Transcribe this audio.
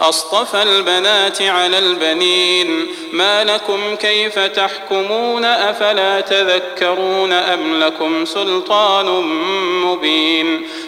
أصطفى البنات على البنين. ما لكم كيف تحكمون؟ أفلا تذكرون أم لكم سلطان مبين.